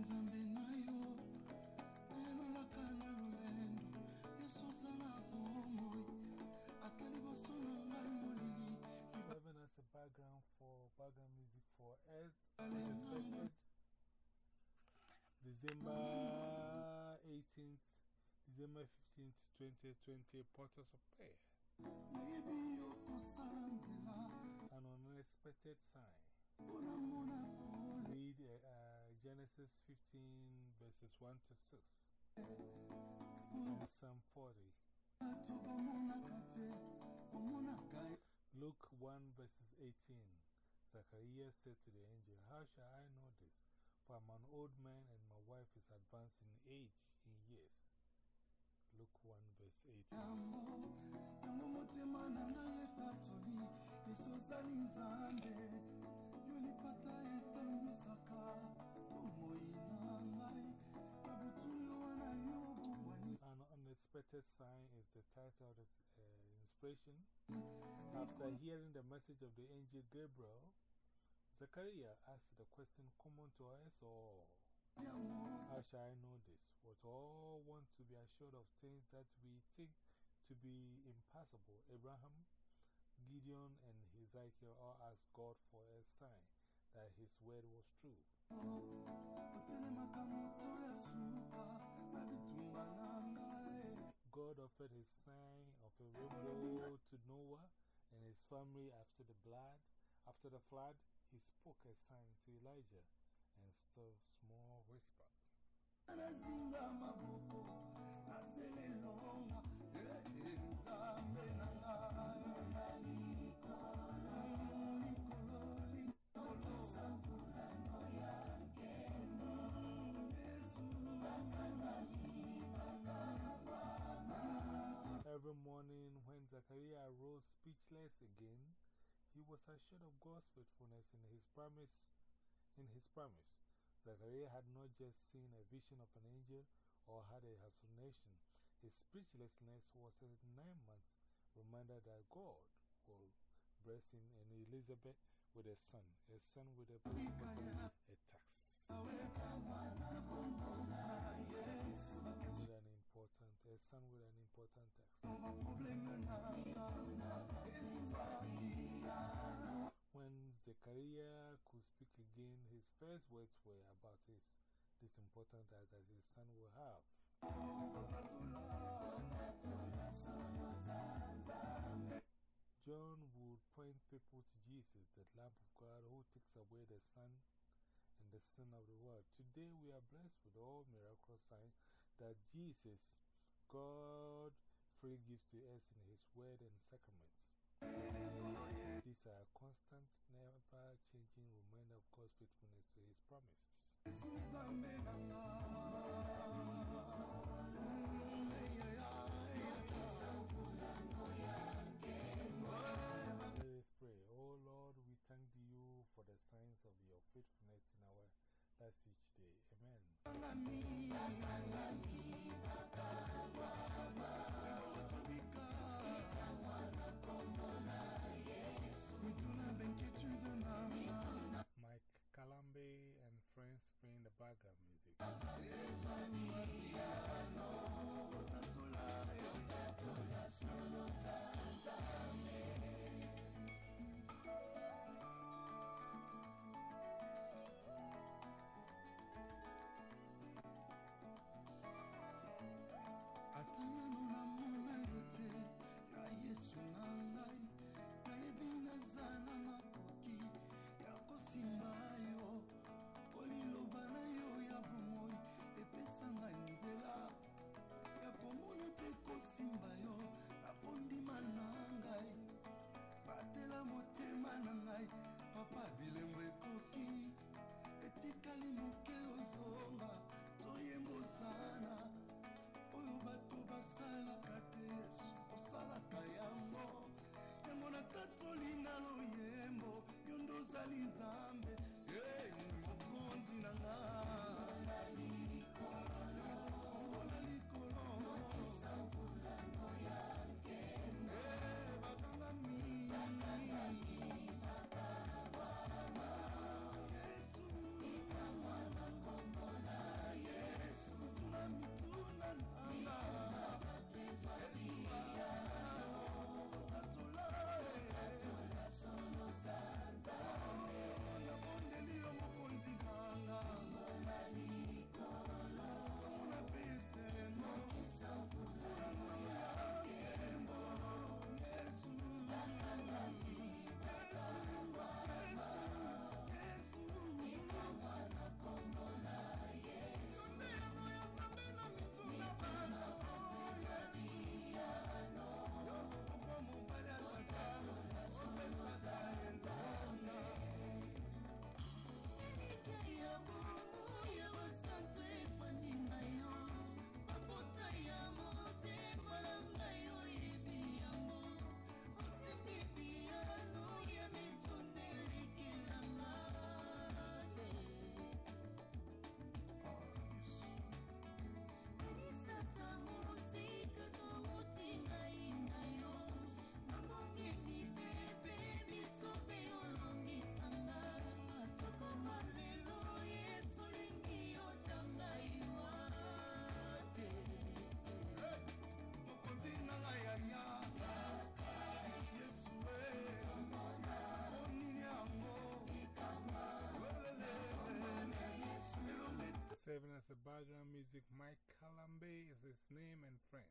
Seven as a background for background music for Earth Unexpected December 18th, December 15th, 2020, Portals of Prayer. An unexpected sign. Need a uh, Genesis 15, verses 1 to 6, and Psalm 40. Luke 1, verses 18. Zachariah said to the angel, How shall I know this? For I'm an old man and my wife is advanced in age, in years. Luke 1, verse 18. Unexpected sign is the title of the uh, inspiration. After hearing the message of the angel Gabriel, Zachariah asked the question common to us all How shall I know this? What all want to be assured of things that we think to be impossible. Abraham, Gideon, and Ezekiel all asked God for a sign that his word was true. Offered his sign of a rainbow to Noah and his family after the blood. After the flood, he spoke a sign to Elijah and still small whisper. Again, he was assured of God's faithfulness in his promise. In his promise, Zachariah had not just seen a vision of an angel or had a hallucination. His speechlessness was a nine months reminder that God will bless him and Elizabeth with a son, a son with a, a tax. With an important, a son with an important tax. Zechariah could speak again, his first words were about his, this important task that his son will have. John would point people to Jesus, the Lamb of God who takes away the sin and the sin of the world. Today we are blessed with all miraculous signs that Jesus, God, freely gives to us in His word and sacraments. These are constant, never changing reminder of God's faithfulness to His promises. Let us pray. Oh Lord, we thank you for the signs of your faithfulness in our lives each day. Amen. Playing the background music. Etikali moke ozonga toyembosana oyo bato basalaka te osalaka yango. Yango natatoli na loyembo a background music. Mike Kalambe is his name and friends.